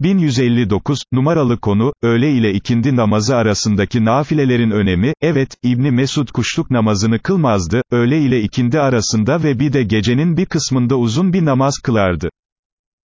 1159, numaralı konu, öğle ile ikindi namazı arasındaki nafilelerin önemi, evet, İbni Mesud kuşluk namazını kılmazdı, öğle ile ikindi arasında ve bir de gecenin bir kısmında uzun bir namaz kılardı.